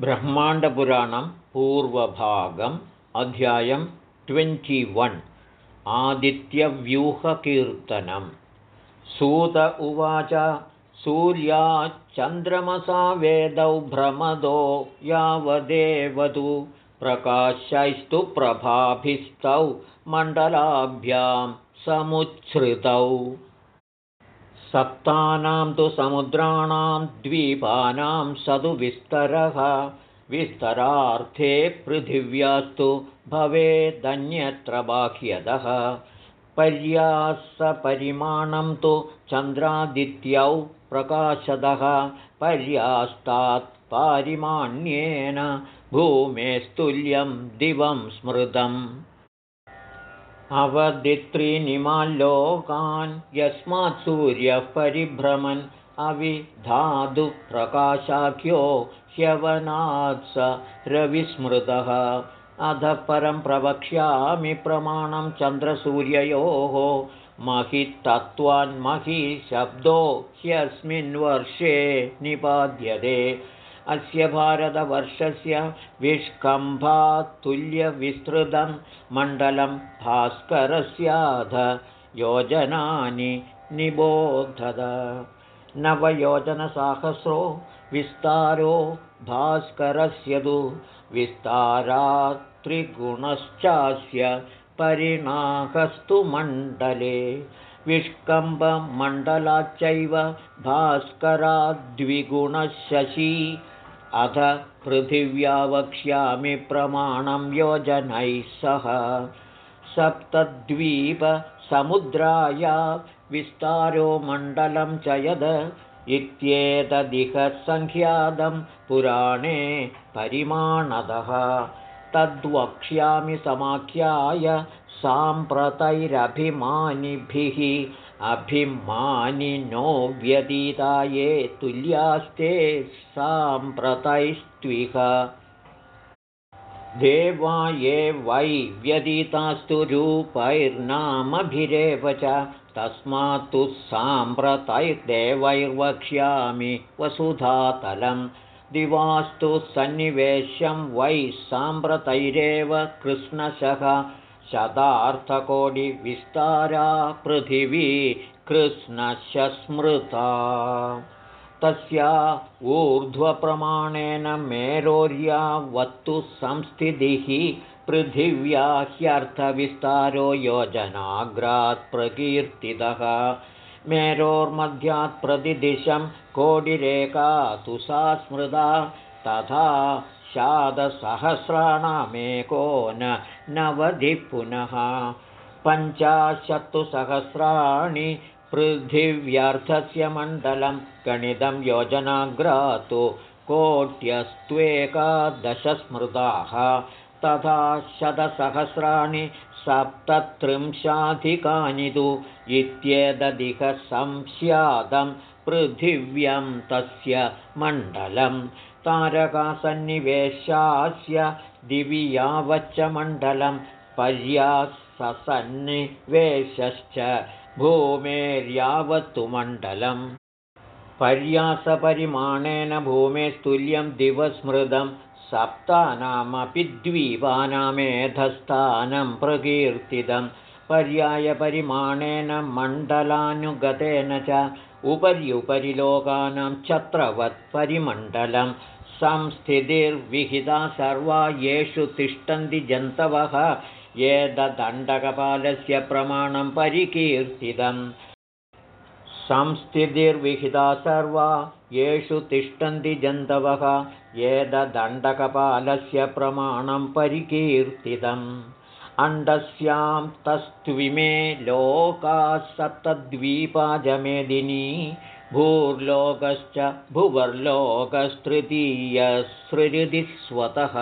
ब्रह्माण्डपुराणं पूर्वभागम् अध्यायं ट्वेण्टिवन् आदित्यव्यूहकीर्तनं सूत उवाच सूर्याच्चन्द्रमसा वेदौ भ्रमदो यावदेवतु। प्रकाशैस्तु प्रभाभिस्तौ मण्डलाभ्यां समुच्छ्रितौ सप्तानां तु समुद्राणां द्वीपानां सदु विस्तरः। विस्तरार्थे पृथिव्यास्तु भवेदन्यत्र बाह्यतः पर्यासपरिमाणं तु चन्द्रादित्यौ प्रकाशदः। पर्यास्तात् पारिमाण्येन भूमेस्तुल्यं दिवं स्मृतम् अवदित्रीनिमाल्लोकान् यस्मात् सूर्यः परिभ्रमन् अविधातुप्रकाशाख्यो ह्यवनात् स रविस्मृतः। अध परं प्रवक्ष्यामि प्रमाणं चन्द्रसूर्ययोः महित्तत्त्वान्मही शब्दो ह्यस्मिन् वर्षे निपाद्यते अस्य भारतवर्षस्य विष्कम्भातुल्यविस्तृतं मण्डलं भास्करस्याध योजनानि निबोधद। नवयोजनसाहस्रो विस्तारो भास्करस्य तु विस्तारात्रिगुणश्चास्य परिणाहस्तु मण्डले। विष्कम्भमण्डलाच्चैव भास्कराद्विगुणशशी अथ पृथिव्या वक्ष्यामि प्रमाणं योजनैः सह। सप्तद्वीपसमुद्राया विस्तारो मण्डलं च यद इत्येतदिह सङ्ख्यातं पुराणे परिमाणदः। तद्वक्ष्यामि समाख्याय साम्प्रतैरभिमानिभिः अभिमानिनो व्यतीताये तुल्यास्ते साम्प्रतैस्त्विह। देवा ये वै व्यतीतास्तु रूपैर्नामभिरेव च तस्मात्तु साम्प्रतैर्देवैर्वक्ष्यामि वसुधातलं। दिवास्तु सन्निवेशं वै साम्प्रतैरेव कृष्णशः शतार्थकोटिविस्तारा पृथिवी कृष्णशस्मृता तस्या ऊर्ध्वप्रमाणेन मेरोर्यावत्तु संस्थितिः पृथिव्या ह्यर्थविस्तारो योजनाग्रात् प्रकीर्तितः। मेरोर्मध्यात् प्रतिदिशं कोटिरेका तु सा स्मृता तथा शादसहस्राणामेको न नवधिः पुनः पञ्चाशत्तु सहस्राणि पृथिव्यर्थस्य मण्डलं गणितं योजनाग्रातु कोट्यस्त्वेकादशस्मृताः तथा शतसहस्राणि सप्तत्रिंशाधिकानि तु इत्येतदिकसंस्यादं पृथिव्यं तस्य मण्डलं तारकासन्निवेशास्य दिवि यावच्च मण्डलं पर्याससन्निवेशश्च भूमेर्यावत्तु मण्डलम्। पर्यासपरिमाणेन भूमेस्तुल्यं दिवस्मृतं सप्तानामपि द्वीपानामेधस्थानं प्रकीर्तितं पर्यायपरिमाणेन मण्डलानुगतेन च उपर्युपरि लोकानां छत्रवत्परिमण्डलं संस्थितिर्विहिता सर्वा येषु तिष्ठन्ति जन्तवः एतदण्डकपालस्य प्रमाणं परिकीर्तितम्। संस्थितिर्विहिता सर्वा येषु तिष्ठन्ति जन्तवः एतदण्डकपालस्य प्रमाणं परिकीर्तितम्। अण्डस्यां तस्त्विमे लोकाः सप्तद्वीपाजमेदिनी भूर्लोकश्च स्वतः।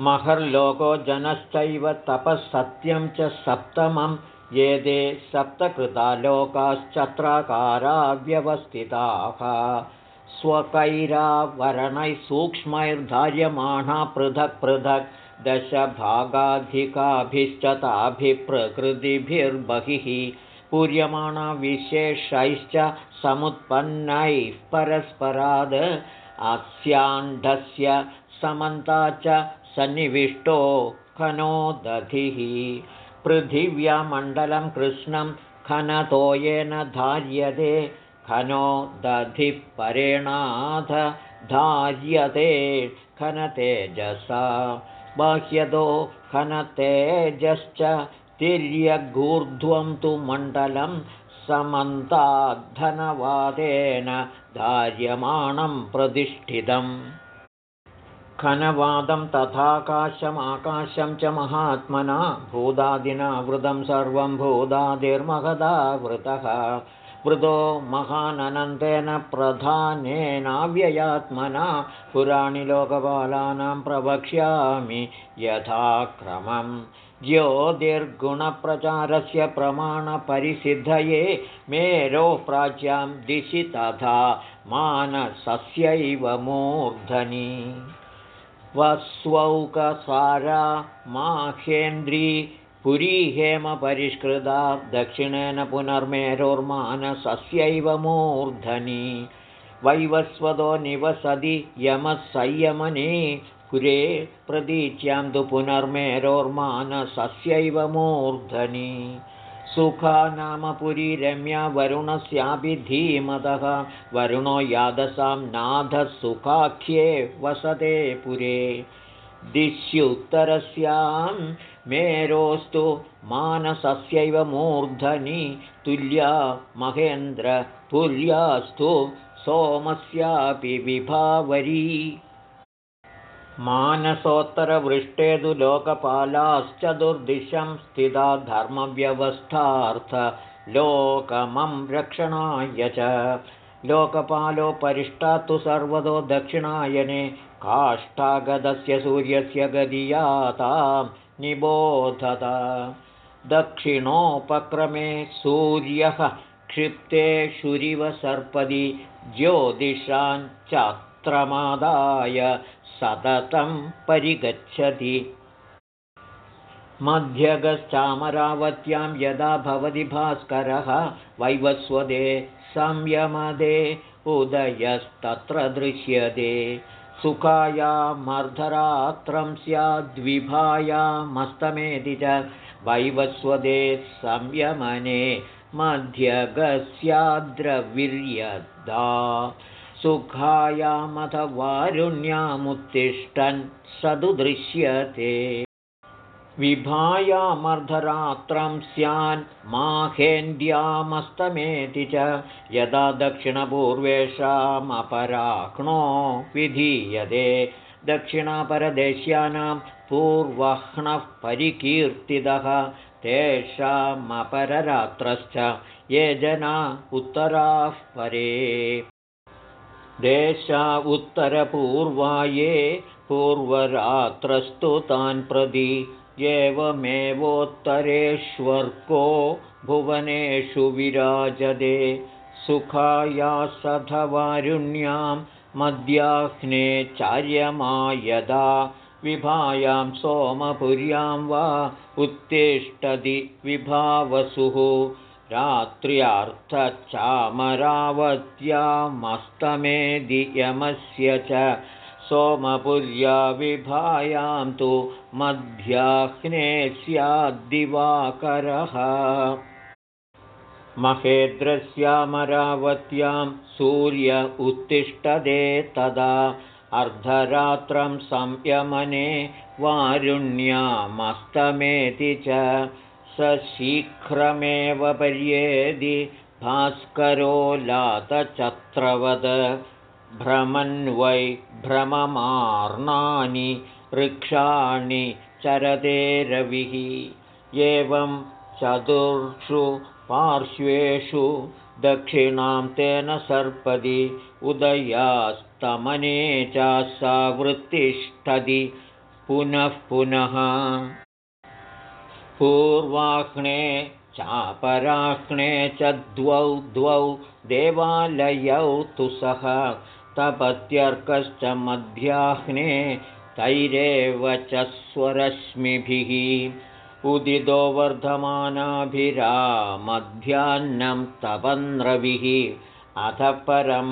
महर्लोको जनश्चैव तपःसत्यं च सप्तमं ये सप्तकृता लोकाश्चत्राकारा व्यवस्थिताः स्वकैरावरणैः सूक्ष्मैर्धार्यमाणा पृथक् पृथक् दशभागाधिकाभिश्च ताभिप्रकृतिभिर्बहिः पूर्यमाणा विशेषैश्च समुत्पन्नैः परस्पराद् अस्याण्ढस्य समन्ता च सन्निविष्टो खनो दधिः पृथिव्यामण्डलं कृष्णं खनतोयेन धार्यते खनो दधिः परेणाथ धार्यते खनतेजसा। बाह्यतो खनतेजश्च तिर्यगूर्ध्वं तु मण्डलं समन्ताद्धनवादेन धार्यमाणं प्रतिष्ठितम्। खनवादं तथाकाशमाकाशं च महात्मना भूदादिनावृतं सर्वं भूदादिर्महदावृतः। वृतो महाननन्देन प्रधानेनाव्ययात्मना पुराणि लोकपालानां प्रवक्ष्यामि यथाक्रमं ज्योतिर्गुणप्रचारस्य प्रमाणपरिसिद्धये मेरोः प्राच्यां दिशि तथा मानसस्यैव मूर्धनि। वस्वौकसारा माहेन्द्री पुरी हेमपरिष्कृता दक्षिणेन पुनर्मेरोर्मानसस्यैव मूर्धनि। वैवस्वतो निवसति यमः संयमने पुरे प्रतीच्यां तु पुनर्मेरोर्मानसस्यैव मूर्धनि सुखा नाम पुरी रम्या वरुणस्यापि धीमतः। वरुणो यादसां नाथः सुखाख्ये वसते पुरे। दिश्युत्तरस्यां मेरोस्तु मानसस्यैव मूर्धनि तुल्या महेन्द्रपुर्यास्तु सोमस्यापि विभावरी मानसोत्तरवृष्टे तु लोकपालाश्चतुर्दिशं स्थिता धर्मव्यवस्थार्थलोकमं रक्षणाय च। लोकपालो परिष्टात्तु सर्वतो दक्षिणायने काष्ठागतस्य सूर्यस्य गदीयातां निबोधत। दक्षिणोपक्रमे सूर्यः क्षिप्तेषुरिव सर्पदि ज्योतिषाञ्चत्रमादाय सततं परिगच्छति। मध्यगश्चामरावत्यां यदा भवति भास्करः वैवस्वदे संयमदे उदयस्तत्र दृश्यते। सुखायामर्धरात्रं स्याद्विभायामस्तमेति च वैवस्वदे संयमने मध्यगस्याद्रविर्यदा सुखायामथ वारुण्यामुत्तिष्ठन् स तु दृश्यते विभायामर्धरात्रं स्यान् माहेन्द्यामस्तमेति च यदा दक्षिणपूर्वेषामपराक्णो विधीयते। दक्षिणापरदेश्यानां पूर्वह्नः परिकीर्तितः तेषामपररात्रश्च ये जना उत्तराः परे देशा पूर्वरात्रस्तु तान् प्रति एवमेवोत्तरेष्वर्को भुवनेषु विराजते सुखायासधवारुण्यां मध्याह्ने चार्यमायदा विभायां सोमपुर्यां वा उत्तिष्ठति विभावसुः रात्र्यार्थचामरावत्यामस्तमेधियमस्य च सोमपुर्याविभायां तु मध्याह्ने स्याद्दिवाकरः। महेद्रस्यामरावत्यां सूर्य उत्तिष्ठते तदा अर्धरात्रं संयमने वारुण्यामस्तमेति च शीघ्रमेव पर्येदि भास्करो लातचत्रवद भ्रमन्वै भ्रममार्णानि वृक्षाणि चरते रविः। एवं चतुर्षु पार्श्वेषु दक्षिणां तेन सर्पदि उदयास्तमने चासावृत्तिष्ठति पुनः पुनः पूर्वाह्णे चापराह्णे च द्वौ द्वौ देवालयौ तु सः तपत्यर्कश्च मध्याह्ने तैरेव च स्वरश्मिभिः। उदितो वर्धमानाभिरामध्याह्नं तपन्रविः अथ परं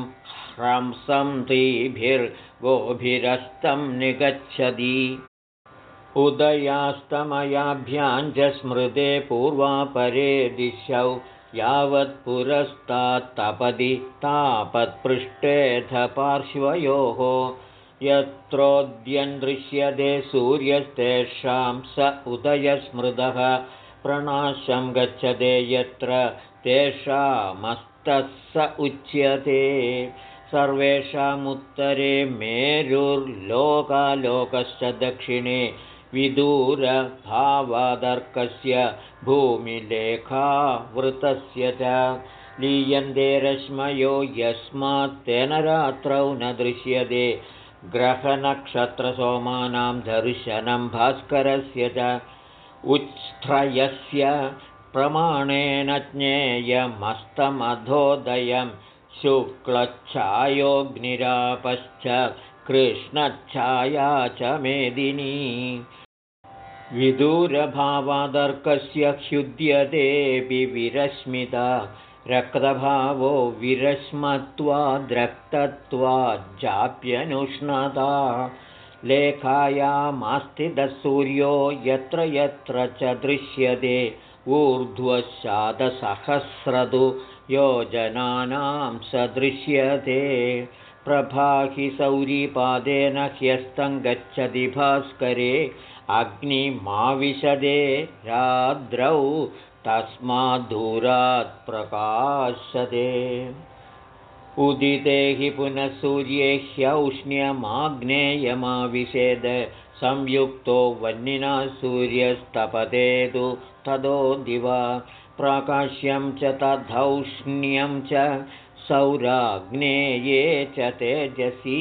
तीभिर्गोभिरस्तं निगच्छति उदयास्तमयाभ्याञ्च स्मृते पूर्वापरे दिशौ यावत्पुरस्तात्तपदि तापत्पृष्ठेऽथ पार्श्वयोः यत्रोद्यन् दृश्यते सूर्यस्तेषां स उदयस्मृतः प्रणाशं गच्छते यत्र तेषामस्तः स उच्यते सर्वेषामुत्तरे मेरुर्लोकालोकश्च दक्षिणे विदूरभावादर्कस्य भूमिलेखावृतस्य च लीयन्ते रश्मयो यस्मात् तेन रात्रौ न दृश्यते। ग्रहनक्षत्रसोमानां दर्शनं भास्करस्य च उत्स्थ्रयस्य प्रमाणेन ज्ञेयमस्तमधोदयं शुक्लच्छायोऽग्निरापश्च कृष्णच्छाया च मेदिनी। विदूरभावादर्कस्य ह्युद्यतेऽपि विरश्मिता रक्तभावो विरश्मत्वाद्रक्तत्वाज्जाप्यनुष्णता लेखायामास्तिदसूर्यो यत्र यत्र च दृश्यते ऊर्ध्वशादसहस्रतु योजनानां स दृश्यते प्रभाहि सौरीपादेन ह्यस्तं गच्छति भास्करे अग्निमाविशदे राद्रौ तस्माद्दूरात् प्रकाशते। उदिते हि पुनः सूर्ये ह्यौष्ण्यमाग्नेयमाविशेद संयुक्तो वह्निना सूर्यस्तपतेतु तदो दिवा। प्राकाश्यं च तथौष्ण्यं च सौराग्नेये च तेजसि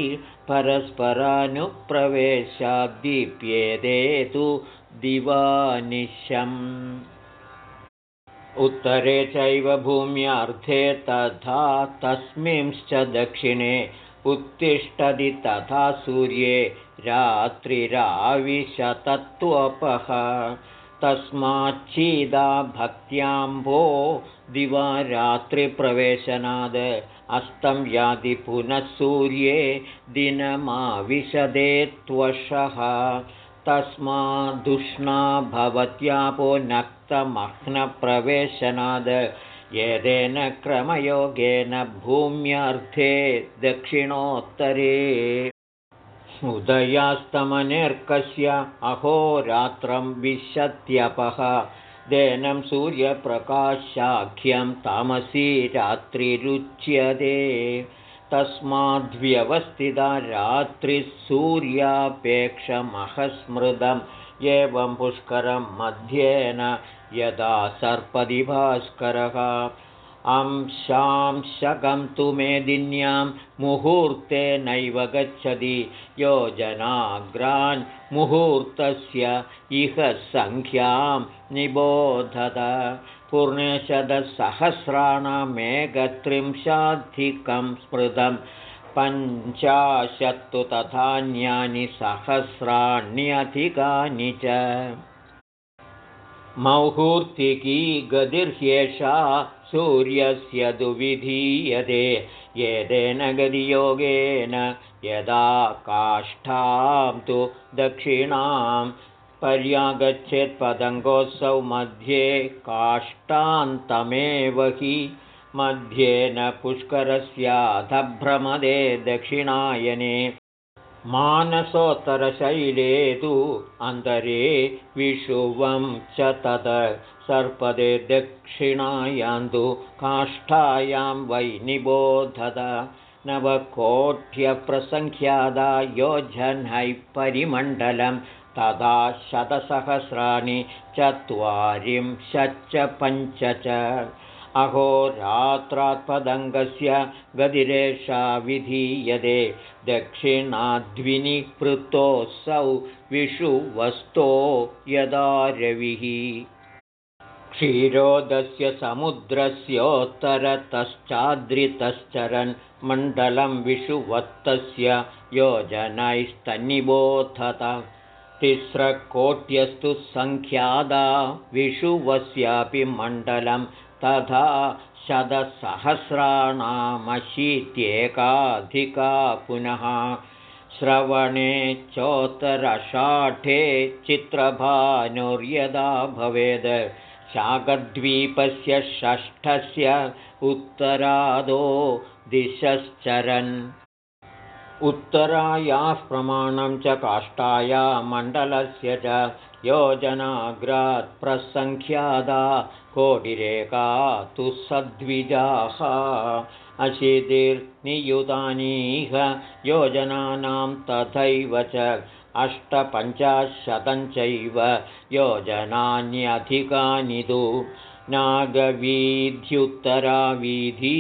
परस्परानुप्रवेशाद्दीप्येते तु दिवानिशम्। उत्तरे चैव भूम्यार्थे तथा तस्मिंश्च दक्षिणे उत्तिष्ठति तथा सूर्ये रात्रिराविशतत्वपः तस्माच्छीदा भक्त्याम्भो दिवा रात्रिप्रवेशनाद्। अस्तं यादि पुनः सूर्ये दिनमाविशदे त्वषः तस्मादुष्णा भवत्यापो नक्तमह्नप्रवेशनाद्। येदेन क्रमयोगेन भूम्यर्थे दक्षिणोत्तरे उदयास्तमनिर्कस्य अहोरात्रं विशत्यपः। देनं सूर्यप्रकाशाख्यं तामसी रात्रिरुच्यते। तस्माद्व्यवस्थिता रात्रिः सूर्यापेक्षमहस्मृतम् एवं पुष्करं मध्येन यदा सर्पदिभास्करः अंशांशकं तु मेदिन्यां मुहूर्ते नैव गच्छति। योजनाग्रान् मुहूर्तस्य इह सङ्ख्यां निबोधत। पूर्णशतसहस्राणामेकत्रिंशाधिकं स्मृतं। पञ्चाशत्तु तथान्यानि सहस्राण्यधिकानि च। मौहूर्तिकी गतिर्ह्येषा सूर्यस्य दुविधीयते येदेन गतियोगेन यदा काष्ठां तु दक्षिणां पर्यागच्छेत्पदङ्गोत्सौ मध्ये काष्ठान्तमेव हि मध्येन पुष्करस्याधभ्रमदे दक्षिणायने मानसोत्तरशैले तु अन्तरे विषुवं च तत् सर्पदे दक्षिणायान्तु काष्ठायां वै निबोधत नवकोट्यप्रसङ्ख्यादा योजनैः परिमण्डलं तदा शतसहस्राणि चत्वारिंशच्च पञ्च च अहोरात्रात्पदङ्गस्य गदिरेषा विधीयते। दक्षिणाद्विनिवृत्तोऽसौ विषुवस्तो यदा रविः। क्षीरोदस्य समुद्रस्योत्तरतश्चाद्रितश्चरन् मण्डलं विषुवत्तस्य योजनैस्तन्निबोधत तिस्रकोट्यस्तु सङ्ख्यादा विषुवस्यापि मण्डलं तथा शतसहस्राणामशीत्येकाधिका पुनः श्रवणे चोत्तरषाढे चित्रभानुर्यदा भवेद्। शाकद्वीपस्य षष्ठस्य उत्तरादो दिशश्चरन्। उत्तरायाः प्रमाणं च काष्ठाया मण्डलस्य च योजनाग्रात् प्रसङ्ख्यादा कोटिरेका तु सद्विजाः। अशीतिर्नियुतानीह योजनानां तथैव च अष्टपञ्चाशतञ्चैव योजनान्यधिकानि तु नागवीध्युत्तरावीधी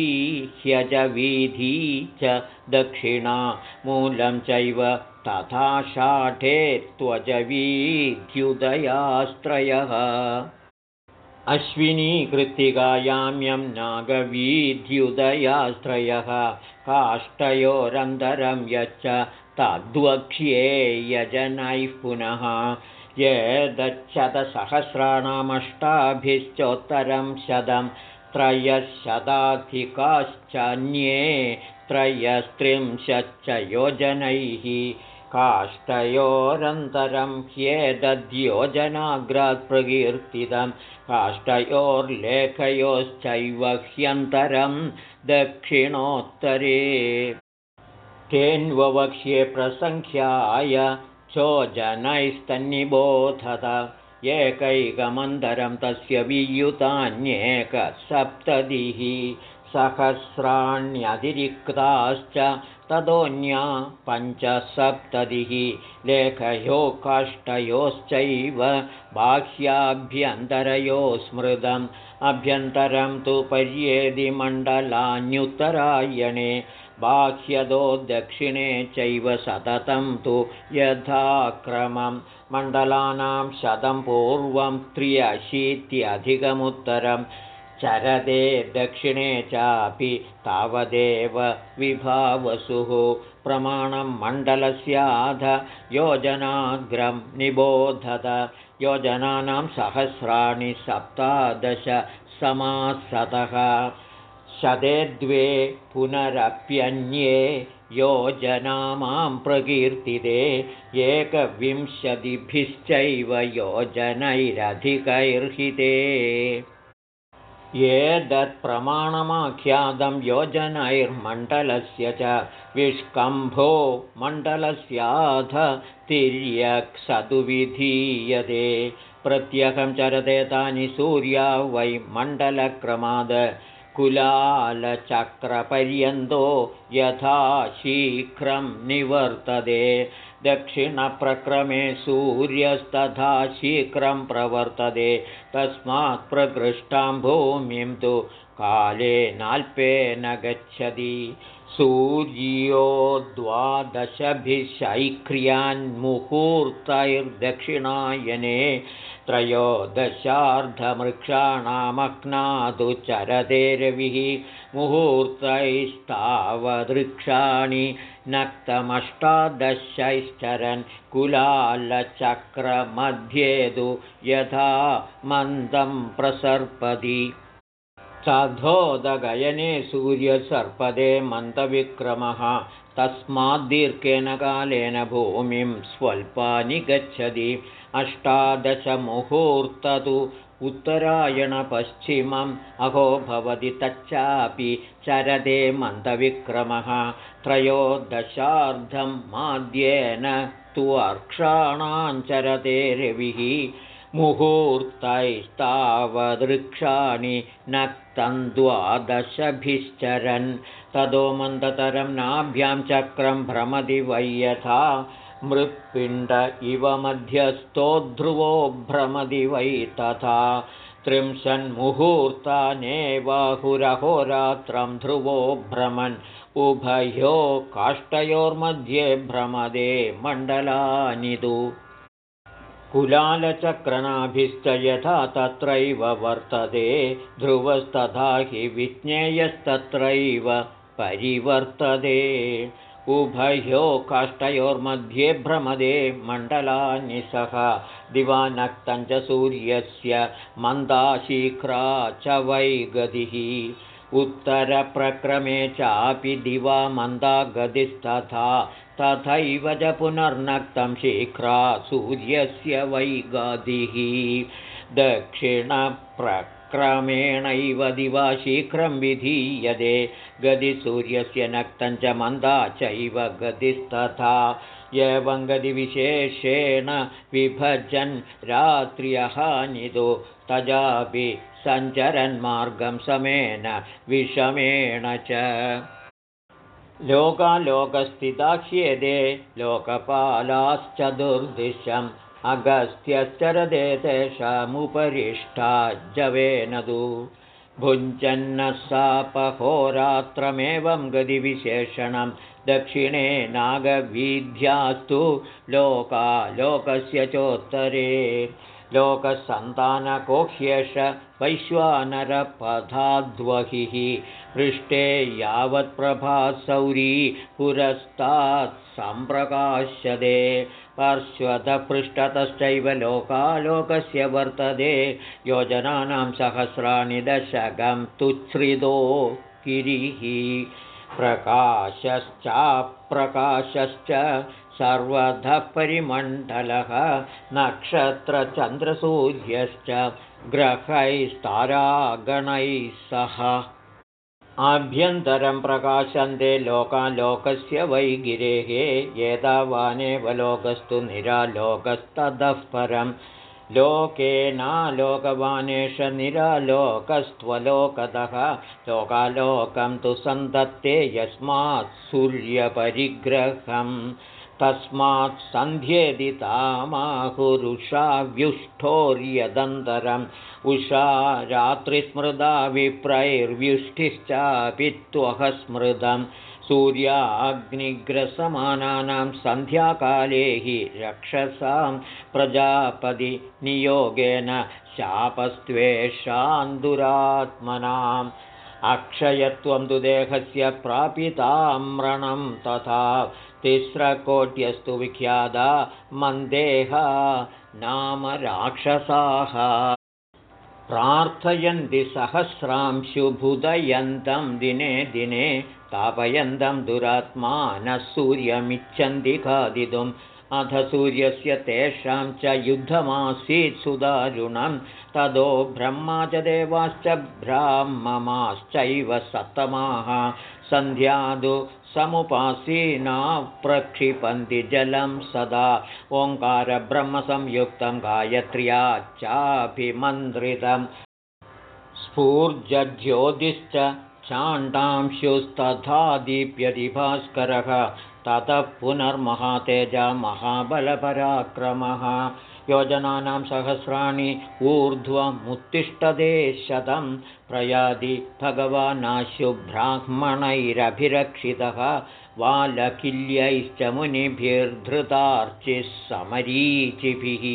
ह्यजवीधी च दक्षिणा मूलं चैव तथा शाठे त्वजवीध्युदयास्त्रयः अश्विनीकृत्तिकायाम्यं नागवीध्युदयास्त्रयः काष्ठयोरन्तरं यच्च तद्वक्ष्ये यजनैः पुनः। यदच्छतसहस्राणामष्टाभिश्चोत्तरं शतं त्रयशताधिकाश्चान्ये त्रयस्त्रिंशच्च योजनैः काष्ठयोरन्तरं ह्येदद्योजनाग्रात् प्रकीर्तितं काष्ठयोर्लेखयोश्चैव ह्यन्तरं दक्षिणोत्तरे। तेन्वक्ष्ये प्रसङ्ख्याय चोजनैस्तन्निबोधत एकैकमन्तरं तस्य वियुतान्येकसप्ततिः सहस्राण्यतिरिक्ताश्च ततोऽन्या पञ्चसप्ततिः लेखयो काष्ठयोश्चैव बाह्याभ्यन्तरयो स्मृतम्। अभ्यन्तरं तु पर्येदिमण्डलान्युत्तरायणे बाह्यदो दक्षिणे चैव सततं तु यथाक्रमं। मण्डलानां शतं पूर्वं त्र्यशीत्यधिकमुत्तरं चरदे दक्षिणे चापि तावदेव विभावसुः। प्रमाणं मण्डलस्याध योजनाग्रं निबोधत। योजनानां सहस्राणि सप्तादश समासतः। शते द्वे पुनरप्यन्ये योजना मां प्रकीर्तिते। एकविंशतिभिश्चैव योजनैरधिकैर्हिते एतत्प्रमाणमाख्यातं योजनैर्मण्डलस्य च विष्कम्भो मण्डलस्याथ तिर्यक्सतु विधीयते प्रत्यहं चरते तानि सूर्या वै मण्डलक्रमाद कुलालचक्रपर्यन्तो यथा शीघ्रं निवर्तते दक्षिणप्रक्रमे सूर्यस्तथा शीघ्रं प्रवर्तते। तस्मात् प्रकृष्टां भूमिं तु कालेनाल्पेन गच्छति। सूर्यो द्वादशभिशैक्रियान्मुहूर्तैर्दक्षिणायने त्रयोदशार्धमृक्षाणामह्नादु चरते रविः। मुहूर्तैस्तावदृक्षाणि नक्तमष्टादशैश्चरन् कुलालचक्रमध्येदु यथा मन्दं प्रसर्पति सधोदगयने सूर्यसर्पदे मन्दविक्रमः। तस्माद्दीर्घेन कालेन भूमिं स्वल्पानि गच्छति। अष्टादशमुहूर्ततु उत्तरायणपश्चिमम् अहो भवति तच्चापि चरदे मन्दविक्रमः त्रयोदशार्धं माद्येन तु अर्क्षाणाञ्चरते रविः मुहूर्तैस्तावदृक्षाणि नक्तं द्वादशभिश्चरन् ततो मन्दतरं नाभ्यां चक्रं भ्रमति वै यथा मृत्पिण्ड इव मध्यस्थो ध्रुवो भ्रमदि वै तथा त्रिंशन्मुहूर्तानेवाहुरहोरात्रं ध्रुवो भ्रमन् उभयो काष्ठयोर्मध्ये भ्रमदे मण्डलानि तु कुलालचक्रनाभिश्च यथा तत्रैव वर्तते ध्रुवस्तथा हि विज्ञेयस्तत्रैव परिवर्तते उभयो काष्ठयोर्मध्ये भ्रमदे मण्डलानि सह। दिवानक्तञ्च सूर्यस्य मन्दाशीघ्रा च वै गतिः। उत्तरप्रक्रमे चापि दिवा मन्दा गतिस्तथा तथैव च पुनर्नक्तं शीघ्रा सूर्यस्य वै गतिः दक्षिणप्रक्रमेणैव दिवा शीघ्रं विधीयते। गतिसूर्यस्य नक्तं च मन्दा चैव गतिस्तथा। एवं गतिविशेषेण विभजन् रात्र्यहानिदो। तजापि सञ्चरन्मार्गं समेन विषमेण च। लोकालोकस्थिताख्येदे लोकपालाश्चतुर्दिशम् अगस्त्यश्चरदे तेषामुपरिष्टा जवेनदु भुञ्जन्नः सापहोरात्रमेवं गतिविशेषणं दक्षिणे नागवीध्यास्तु लोकालोकस्य चोत्तरे लोकसन्तानकोह्येष वैश्वानरपथाद्वहिः पृष्ठे यावत्प्रभासौरी पुरस्तात् सम्प्रकाश्यते पार्श्वतपृष्ठतश्चैव लोकालोकस्य वर्तते योजनानां सहस्राणि दशकं तुच्छ्रितो गिरिः प्रकाशश्चाप्रकाशश्च सर्वतः परिमण्डलः नक्षत्रचन्द्रसूर्यश्च ग्रहैस्तारागणैः सह आभ्यन्तरं प्रकाशन्ते लोकालोकस्य वैगिरेः एतावानेव लोकस्तु निरालोकस्ततः परं लोकेनालोकवानेश निरालोकस्त्वलोकतः। लोकालोकं तु सन्तत्ते यस्मात् सूर्यपरिग्रहम् तस्मात् सन्ध्येदितामाहुरुषाव्युष्ठोर्यदन्तरम् उषा रात्रिस्मृदा विप्रैर्व्युष्टिश्चापि त्वः स्मृतं सूर्याग्निग्रसमानानां सन्ध्याकाले हि रक्षसां प्रजापतिनियोगेन शापस्त्वेषान्दुरात्मनाम् अक्षयत्वं तु देहस्य प्रापिताम्रणं तथा तिस्रकोट्यस्तु विख्याता मन्देहा नाम राक्षसाः। प्रार्थयन्ति सहस्रांशुभुदयन्तं दिने दिने तापयन्तं दुरात्मानः सूर्यमिच्छन्ति खादितुम्। अथ सूर्यस्य तेषां च युद्धमासीत् सुदारुणं तदो ब्रह्मा च देवाश्च ब्राह्ममाश्चैव सप्तमाः। सन्ध्यादु समुपासीना प्रक्षिपन्ति जलं सदा। ओङ्कारब्रह्मसंयुक्तं गायत्र्या चाभिमन्त्रितं। स्फूर्जज्योतिश्च चाण्डांशुस्तथा दीप्यति भास्करः ततः पुनर्महातेजा महाबलपराक्रमः योजनानां सहस्राणि ऊर्ध्वमुत्तिष्ठते शतं प्रयाति भगवानाशुब्राह्मणैरभिरक्षितः वालकिल्यैश्च मुनिभिर्धृतार्चिः समरीचिभिः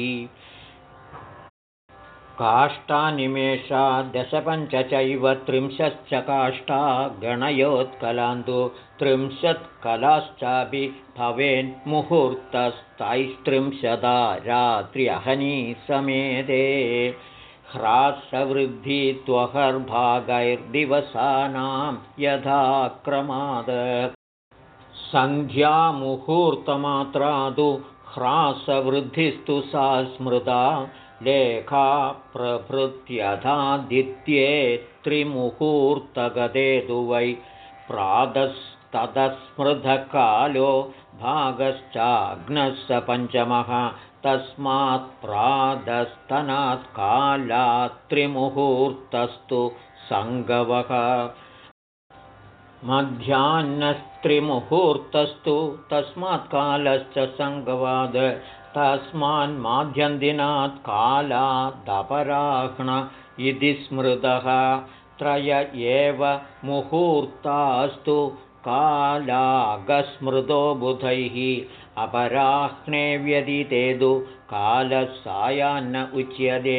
काष्ठानिमेषा दशपञ्च चैव त्रिंशश्च काष्ठा गणयोत्कलान्तु त्रिंशत्कलाश्चापि भवेन्मुहूर्तस्तैस्त्रिंशदा रात्र्यहनी समेते ह्रासवृद्धित्वहर्भागैर्दिवसानां यथा क्रमाद सन्ध्यामुहूर्तमात्रादु ह्रासवृद्धिस्तु सा स्मृता। लेखा प्रभृत्यथादित्ये त्रिमुहूर्तगते तु वै प्रातस्ततस्मृतकालो भागश्चाग्नः स पञ्चमः। तस्मात् प्रातस्तनात् कालात् त्रिमुहूर्तस्तु सङ्गवः। मध्याह्नस्त्रिमुहूर्तस्तु तस्मात् कालश्च सङ्गवाद। तस्मान्माध्यन्दिनात् कालादपराह्ण इति स्मृतः। त्रय एव मुहूर्तास्तु कालागस्मृतो बुधैः अपराह्णे व्यदितेदु कालसायान्न उच्यते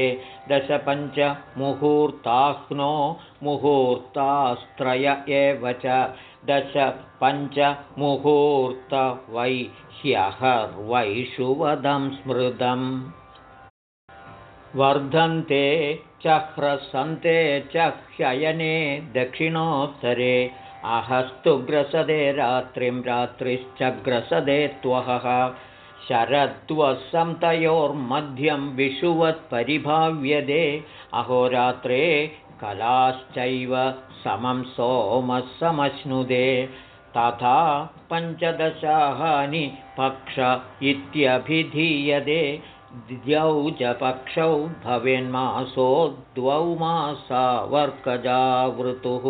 दशपञ्चमुहूर्ताह्नो मुहूर्तास्त्रय एव च दश पञ्चमुहूर्त वै ह्यहर्वैषुवदं स्मृतम्। वर्धन्ते चह्रसन्ते च ह्ययने दक्षिणोत्तरे अहस्तु ग्रसदे रात्रिं रात्रिश्च ग्रसदे त्वहः। शरद्वसं तयोर्मध्यं विषुवत्परिभाव्यदे अहोरात्रे कलाश्चैव समं सोमः समश्नुदे तथा पञ्चदशाहानि पक्ष इत्यभिधीयते द्यौ च पक्षौ भवेन्मासो द्वौ मासा वर्कजावृतुः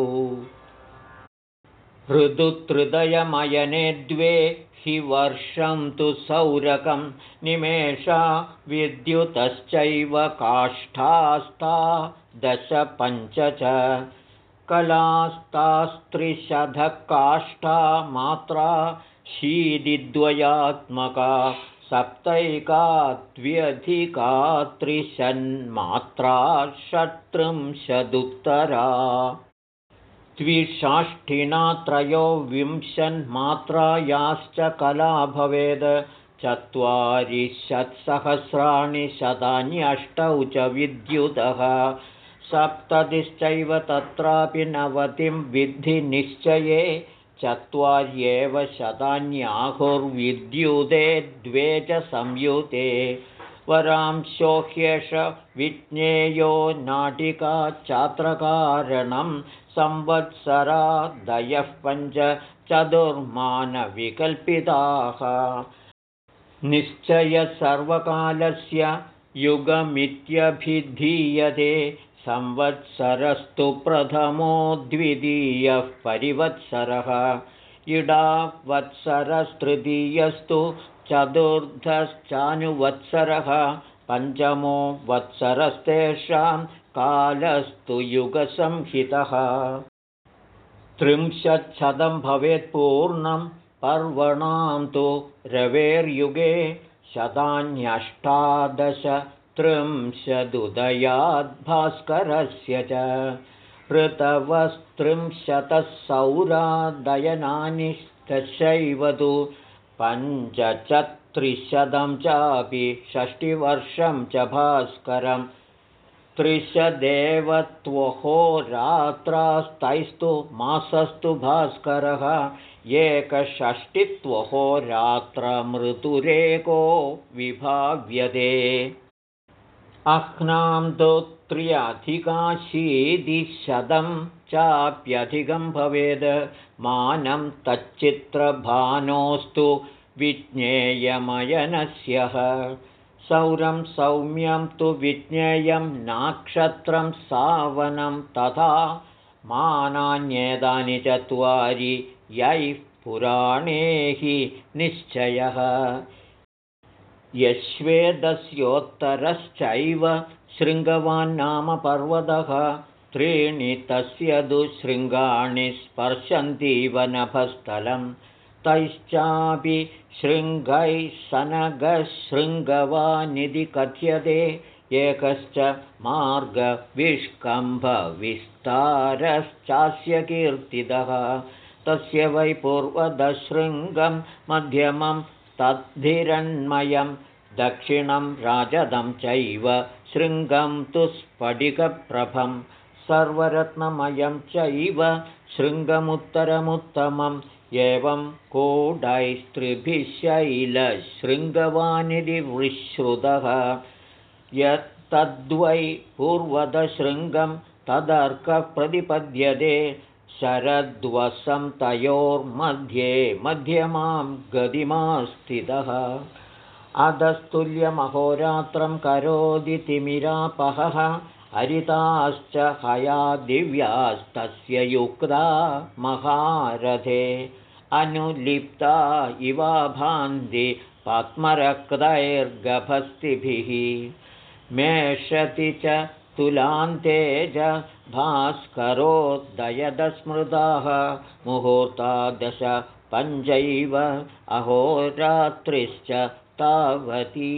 ऋतुत्रिदयमयने द्वे हि वर्षं तु सौरकं निमेषा विद्युतश्चैव काष्ठास्ता दश पञ्च च कलास्तास्त्रिशतकाष्ठा मात्रा शीदिद्वयात्मका सप्तैकात्व्यधिका त्रिशन्मात्रा षट्त्रिंशदुत्तरा द्विषाष्ठिना त्रयोविंशन्मात्रायाश्च कला भवेद्। चत्वारिशत्सहस्राणि शतान्यष्टौ च विद्युतः। सप्ततिश्चैव तत्रापि नवतिं विद्धि निश्चये। चत्वार्येव शतान्याहुर्विद्युते द्वे च संयुते वरांशोह्येष विज्ञेयो नाटिका चात्रकारणं संवत्सरादयः पञ्च चतुर्मानविकल्पिताः। निश्चयसर्वकालस्य युगमित्यभिधीयते संवत्सरस्तु प्रथमो द्वितीयः परिवत्सरः। इडावत्सरस्तृतीयस्तु चतुर्थश्चानुवत्सरः पञ्चमो वत्सरस्तेषां कालस्तु युगसंहितः। त्रिंशच्छतं भवेत्पूर्णं पर्वणां तु रवेर्युगे शतान्यष्टादश त्रिंशदुदयाद्भास्करस्य च। ऋतवस्त्रिंशतः सौरादयनानि तस्यैव तु पञ्चचत्रिशतं चापि षष्टिवर्षं च भास्करं त्रिशदेवत्वहोरात्रास्तैस्तु मासस्तु भास्करः एकषष्टित्वहोरात्रमृतुरेको विभाव्यते। अह्नां तु त्र्यधिकाशीतिशतं चाप्यधिकं भवेद्। मानं तच्चित्रभानोऽस्तु विज्ञेयमयनस्यः। सौरं सौम्यं तु विज्ञेयं नाक्षत्रं सावनं तथा मानान्येतानि चत्वारि यैः पुराणे हि निश्चयः। यश्वेदस्योत्तरश्चैव शृङ्गवान्नाम पर्वतः। त्रीणि तस्य दुशृङ्गाणि स्पर्शन्तीव नभस्थलं तैश्चापि शृङ्गैः सनगशृङ्गवानिधि कथ्यते एकश्च मार्गविष्कम्भविस्तारश्चास्य कीर्तितः तस्य वै पूर्वदशृङ्गं मध्यमं तद्धिरण्मयं दक्षिणं राजदं चैव शृङ्गं तु स्फटिकप्रभं सर्वरत्नमयं चैव शृङ्गमुत्तरमुत्तमम् एवं कोडैस्त्रिभिशैलशृङ्गवानिधि विश्रुतः यत्तद्वै पूर्वदशृङ्गं तदर्कप्रतिपद्यते शरद्वसं तयोर्मध्ये मध्यमां गदिमास्थितः अधस्तुल्यमहोरात्रं करोति तिमिरापहः। हरिताश्च हया दिव्यास्तस्य युक्ता महारथे। अनुलिप्ता इवा भान्ति पद्मरक्तैर्गभस्तिभिः। मेषति च तुलान्तेज भास्करोदयदस्मृताः मुहूर्ता दश पञ्चैव अहोरात्रिश्च तावती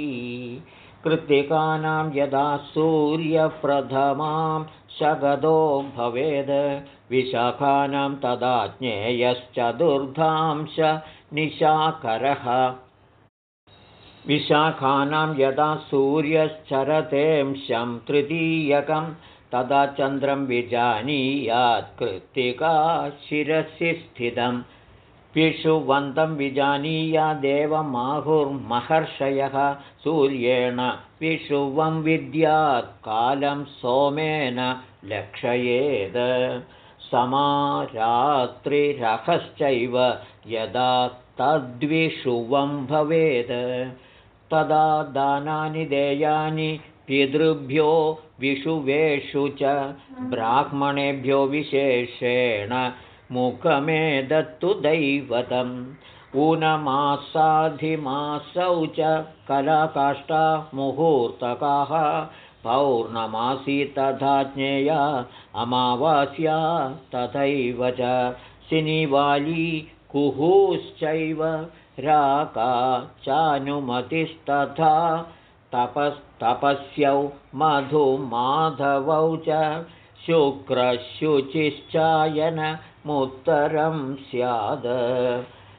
कृत्तिकानां यदा सूर्यप्रथमां शगदो भवेद् विशाखानां तदा ज्ञेयश्चतुर्धांश निशाकरः। विशाखानां यदा सूर्यश्चरतेंशं तृतीयकं तदा चन्द्रं विजानीयात् कृत्तिका शिरसि स्थितं पिषुवन्तं विजानीयादेवमाहुर्महर्षयः सूर्येण। पिषुवं विद्यात् कालं सोमेन लक्षयेद। समारात्रिरहश्चैव यदा तद्विषुवं भवेत् तदा दानानि देयानि पितृभ्यो विषुवेषु च ब्राह्मणेभ्यो विशेषेण मुखमेदत्तु दैवतम्। ऊनमासाधिमासौ च कलाकाष्ठा मुहूर्तकाः पौर्णमासी तथा ज्ञेया अमावास्या तथैव च। सिनिवाली कुहूश्चैव राका चानुमतिस्तथा तपस्तपस्यौ मधुमाधवौ च शुक्रशुचिश्चायनमुत्तरं स्याद्।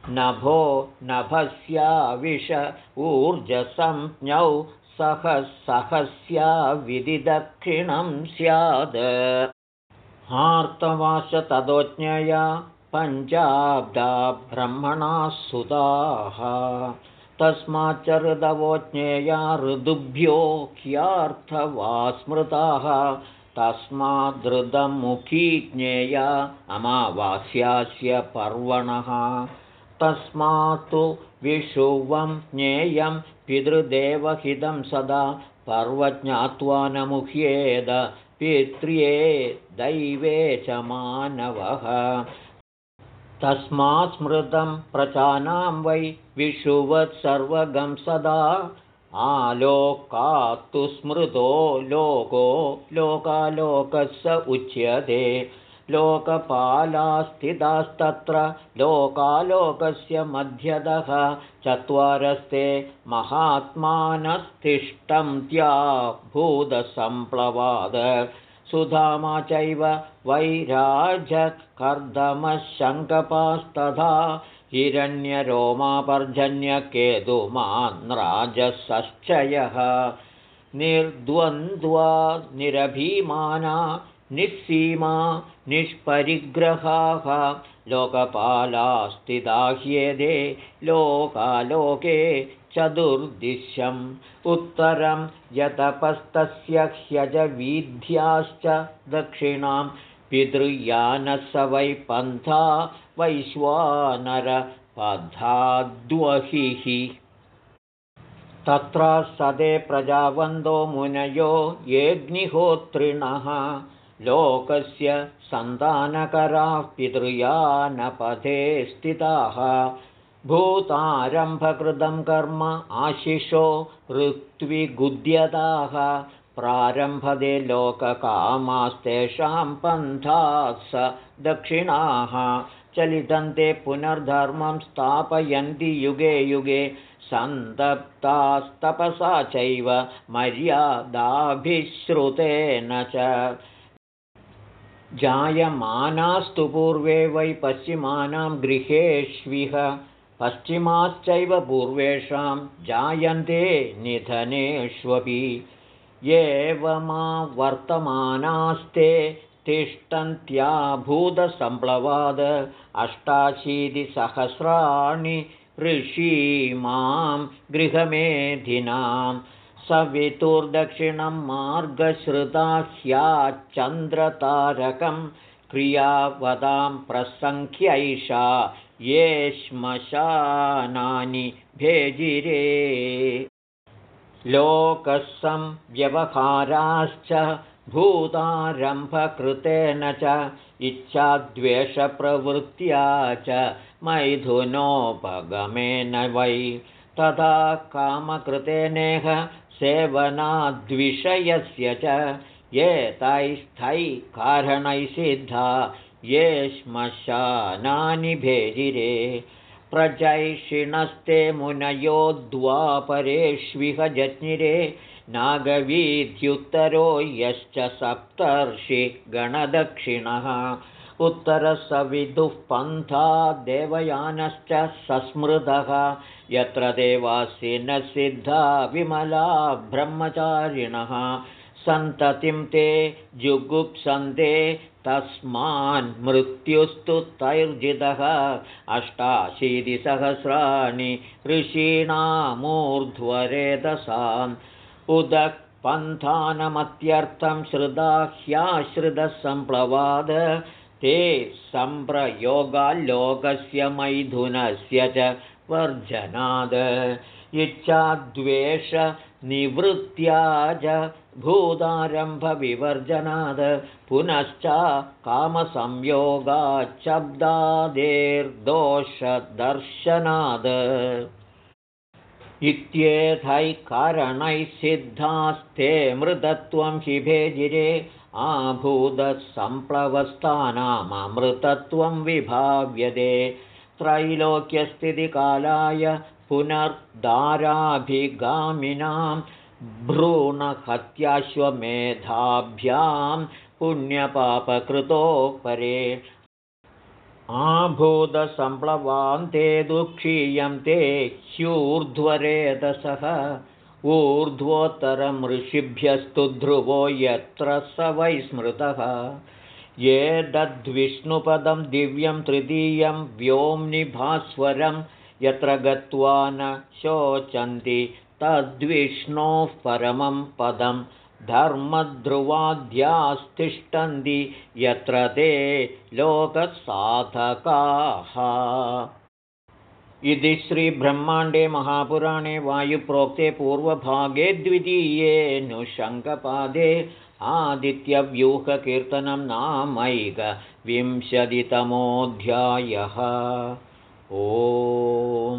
नभो नभस्याविष ऊर्जसंज्ञौ सहसहस्या विधिदक्षिणं स्याद्। हार्तवास तदोज्ञया पञ्चाब्दा ब्रह्मणाः सुताः तस्माच्च ऋतवो ज्ञेया ऋतुभ्यो ह्यार्थवा स्मृताः तस्मादृतमुखी ज्ञेया अमावास्यास्य पर्वणः। तस्मात्तु विषुवं ज्ञेयं पितृदेवहितं सदा पर्वज्ञात्वा न मुह्येद पित्र्ये दैवे च मानवः। तस्मात् स्मृतं प्रजानां वै विषुवत् सर्वगं सदा आलोकात्तु स्मृतो लोको लोकालोकः स उच्यते। लोकपालास्थितास्तत्र लोकालोकस्य मध्यतः चत्वारस्ते महात्मानस्तिष्ठं त्या भूतसम्प्लवाद सुधामा चैव वैराजकर्दमशङ्कपास्तथा हिरण्यरोमापर्जन्यकेतुमान्राजसश्चयः। निर्द्वन्द्वा निरभिमाना निःसीमा निष्परिग्रहाः। लोकपालास्तिदाह्येदे लोकालोके चतुर्दिश्यम्। उत्तरं यतपस्तस्य ह्यजवीध्याश्च दक्षिणां पितृयानस वै पन्था वैश्वानरपथाद्वहिः। तत्र सदे प्रजावन्दो मुनयो येऽग्निहोत्रिणः लोकस्य सन्तानकराः पितृयानपथे स्थिताः। भूतारम्भकृतं कर्म आशिषो ऋत्विगुद्यताः प्रारम्भदे लोककामास्तेषां पन्थाः स दक्षिणाः चलितन्ते पुनर्धर्मं स्थापयन्ति युगे युगे सन्तप्तास्तपसा चैव मर्यादाभिश्रुतेन च। जायमानास्तु पूर्वे वै पश्चिमानां गृहेष्विह पश्चिमाश्चैव पूर्वेषां जायन्ते निधनेष्वपि एवमा वर्तमानास्ते तिष्ठन्त्याभूतसम्प्लवाद अष्टाशीतिसहस्राणि ऋषीमां गृहमेधिनां सवितुर्दक्षिणं मार्गश्रुता ह्याच्चन्द्रतारकं क्रियावदां प्रसङ्ख्यैषा ये श्मशानानि भेजिरे लोकसंव्यवहाराश्च भूतारम्भकृतेन च इच्छाद्वेषप्रवृत्त्या च मैथुनोपगमेन वै। तथा कामकृतेनेह सेवनाद्विषयस्य च ये कारणैः सिद्धा ये श्मशानानि भेजिरे प्रजैषिणस्ते मुनयो द्वापरेष्विह जज्ञिरे नागवीध्युत्तरो यश्च सप्तर्षि गणदक्षिणः। उत्तरसविदुः पन्था देवयानश्च सस्मृतः। यत्र देवासि न सिद्धा विमला ब्रह्मचारिणः सन्ततिं ते जुगुप्सन्ते तस्मान् मृत्युस्तु तैर्जितः अष्टाशीतिसहस्राणि ऋषीणामूर्ध्वरेदसाम् उदक् पन्थानमत्यर्थं श्रुता ह्याश्रितसम्प्लवाद ते सम्प्रयोगाल्लोकस्य मैथुनस्य च वर्जनाद इच्छाद्वेषनिवृत्त्या च भूतारम्भविवर्जनाद पुनश्च कामसंयोगाच्छब्दादेर्दोषदर्शनाद। इत्येतैः सिद्धास्ते मृतत्वं हि भेजिरे आभूतसम्प्लवस्थानाममृतत्वं विभाव्यते। त्रैलोक्यस्थितिकालाय पुनर्दाराभिगामिनां भ्रूणहत्याश्वमेधाभ्यां पुण्यपापकृतो परे आभूतसम्प्लवान्ते दुःखीयं ते ह्यूर्ध्वरेतसः ऊर्ध्वोत्तरं ऋषिभ्यस्तु ध्रुवो यत्र स वै स्मृतः। ये दद्विष्णुपदं दिव्यं तृतीयं व्योम्निभास्वरं यत्र गत्वा न शोचन्ति तद्विष्णोः परमं पदम् धर्मध्रुवाद्यास्तिष्ठन्ति यत्र ते लोकसाधकाः। इति श्रीब्रह्माण्डे महापुराणे वायुप्रोक्ते पूर्वभागे द्वितीये नुशङ्कपादे आदित्यव्यूहकीर्तनं नामैकविंशतितमोऽध्यायः ओ